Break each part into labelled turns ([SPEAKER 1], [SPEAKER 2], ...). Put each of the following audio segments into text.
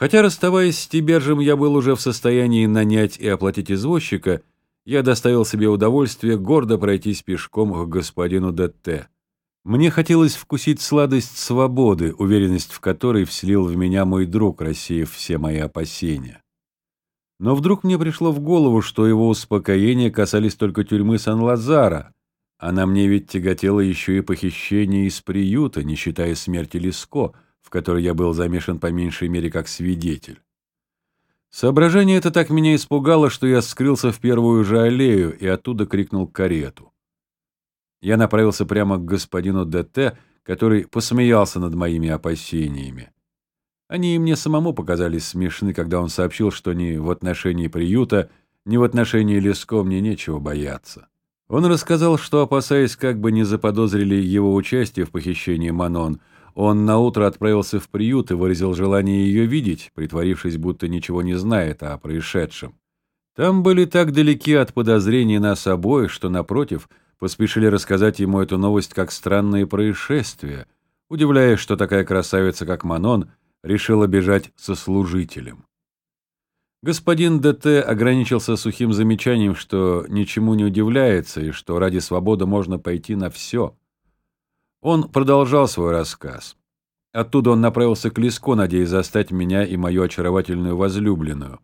[SPEAKER 1] Хотя, расставаясь с Тибержем, я был уже в состоянии нанять и оплатить извозчика, я доставил себе удовольствие гордо пройтись пешком к господину ДТ. Мне хотелось вкусить сладость свободы, уверенность в которой вселил в меня мой друг, рассеяв все мои опасения. Но вдруг мне пришло в голову, что его успокоения касались только тюрьмы Сан-Лазара, а на мне ведь тяготело еще и похищение из приюта, не считая смерти Леско, в которой я был замешан по меньшей мере как свидетель. Соображение это так меня испугало, что я скрылся в первую же аллею и оттуда крикнул карету. Я направился прямо к господину ДТ, который посмеялся над моими опасениями. Они и мне самому показались смешны, когда он сообщил, что ни в отношении приюта, ни в отношении Леско мне нечего бояться. Он рассказал, что, опасаясь, как бы не заподозрили его участие в похищении Манон, он наутро отправился в приют и выразил желание ее видеть, притворившись, будто ничего не знает о происшедшем. Там были так далеки от подозрений нас обоих, что, напротив, поспешили рассказать ему эту новость как странное происшествие, удивляясь, что такая красавица, как Манон, решила бежать со служителем. Господин ДТ ограничился сухим замечанием, что ничему не удивляется и что ради свободы можно пойти на все. Он продолжал свой рассказ. Оттуда он направился к Леско, надеясь застать меня и мою очаровательную возлюбленную.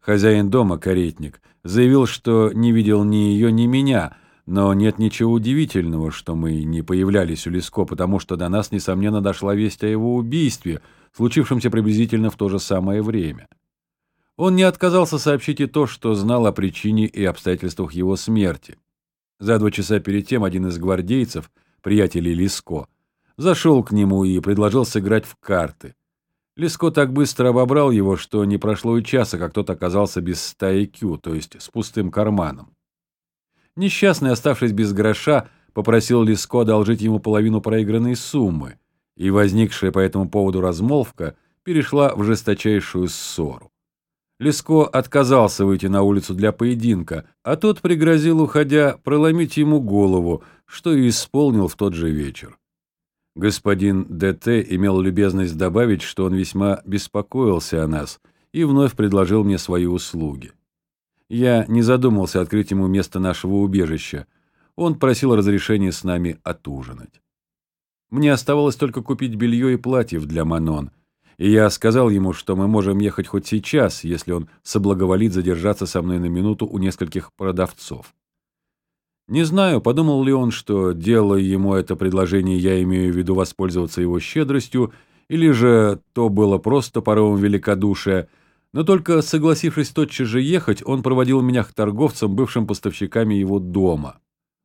[SPEAKER 1] Хозяин дома, каретник, заявил, что не видел ни ее, ни меня, но нет ничего удивительного, что мы не появлялись у Леско, потому что до нас, несомненно, дошла весть о его убийстве, случившемся приблизительно в то же самое время. Он не отказался сообщить и то, что знал о причине и обстоятельствах его смерти. За два часа перед тем один из гвардейцев, приятелей Лиско, зашел к нему и предложил сыграть в карты. Лиско так быстро обобрал его, что не прошло и часа, как тот оказался без стаи то есть с пустым карманом. Несчастный, оставшись без гроша, попросил Лиско одолжить ему половину проигранной суммы, и возникшая по этому поводу размолвка перешла в жесточайшую ссору. Леско отказался выйти на улицу для поединка, а тот пригрозил, уходя, проломить ему голову, что и исполнил в тот же вечер. Господин ДТ имел любезность добавить, что он весьма беспокоился о нас и вновь предложил мне свои услуги. Я не задумался открыть ему место нашего убежища. Он просил разрешения с нами отужинать. Мне оставалось только купить белье и платьев для Манон — и я сказал ему, что мы можем ехать хоть сейчас, если он соблаговолит задержаться со мной на минуту у нескольких продавцов. Не знаю, подумал ли он, что, делая ему это предложение, я имею в виду воспользоваться его щедростью, или же то было просто порывом великодушия, но только согласившись тотчас же ехать, он проводил меня к торговцам, бывшим поставщиками его дома.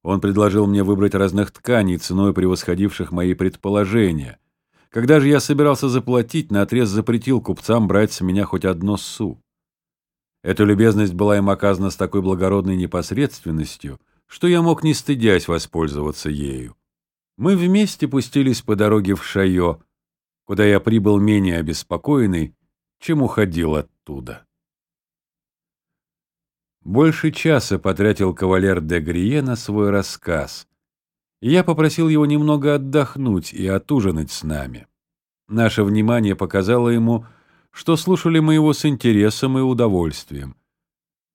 [SPEAKER 1] Он предложил мне выбрать разных тканей, ценой превосходивших мои предположения — когда же я собирался заплатить, наотрез запретил купцам брать с меня хоть одно су. Эта любезность была им оказана с такой благородной непосредственностью, что я мог не стыдясь воспользоваться ею. Мы вместе пустились по дороге в Шайо, куда я прибыл менее обеспокоенный, чем уходил оттуда. Больше часа потратил кавалер де Грие на свой рассказ, я попросил его немного отдохнуть и отужинать с нами. Наше внимание показало ему, что слушали мы его с интересом и удовольствием.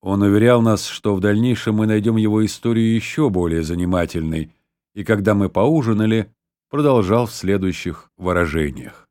[SPEAKER 1] Он уверял нас, что в дальнейшем мы найдем его историю еще более занимательной, и когда мы поужинали, продолжал в следующих выражениях.